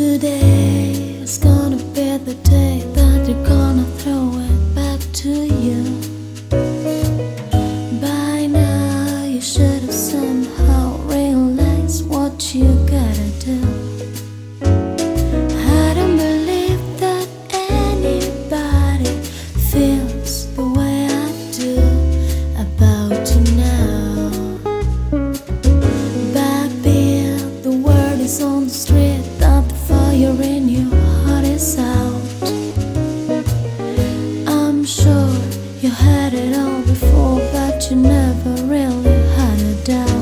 Today is gonna be the day that they're gonna throw it back to you. By now, you should have somehow realized what you gotta do. I don't believe that anybody feels the way I do about you now. Back there, the word is on the street you're in, your heart is out. I'm sure you had it all before, but you never really had a doubt.